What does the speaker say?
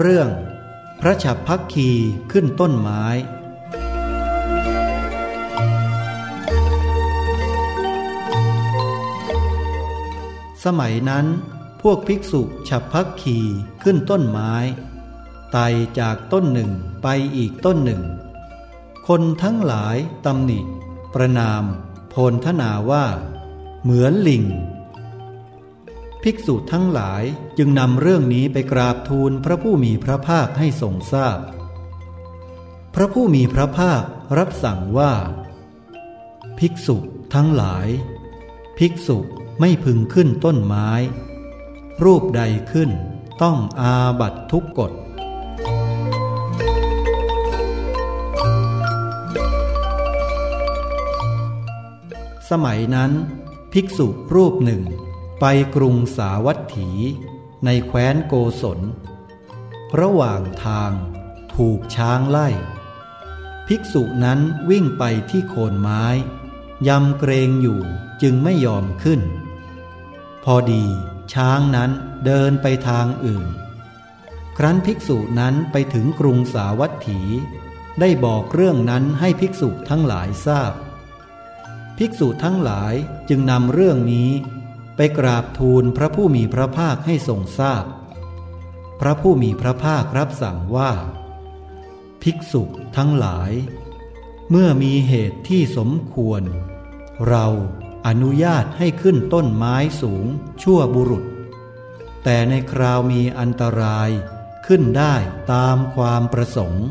เรื่อง พระฉับพักคีขึ้นต้นไม้ สมัยนั้น พวกภิกษุฉับพักคีขึ้นต้นไม้ ไต่จากต้นหนึ่งไปอีกต้นหนึ่ง คนทั้งหลายตำหนิ ประนาม โพลทนาว่า เหมือนลิง ภิกษุทั้งหลายจึงนำเรื่องนี้ไปกราบทูลพระผู้มีพระภาคให้ทรงทราบพพระผู้มีพระภาครับสั่งว่า ภิกษุทั้งหลาย ภิกษุไม่พึงขึ้นต้นไม้ รูปใดขึ้นต้องอาบัตทุกกฎสมัยนั้น ภิกษุรูปหนึ่ง ไปกรุงสาวัตถีในแคว้นโกศล ระหว่างทางถูกช้างไล่ ภิกษุนั้นวิ่งไปที่โคนไม้ ยำเกรงอยู่จึงไม่ยอมขึ้น พอดีช้างนั้นเดินไปทางอื่น ครั้นภิกษุนั้นไปถึงกรุงสาวัตถี ได้บอกเรื่องนั้นให้ภิกษุทั้งหลายทราบ ภิกษุทั้งหลายจึงนำเรื่องนี้ ไปกราบทูลพระผู้มีพระภาคให้ทรงทราบพพระผู้มีพระภาครับสั่งว่า ภิกษุทั้งหลาย เมื่อมีเหตุที่สมควร เราอนุญาตให้ขึ้นต้นไม้สูงชั่วบุรุษ แต่ในคราวมีอันตรายขึ้นได้ตามความประสงค์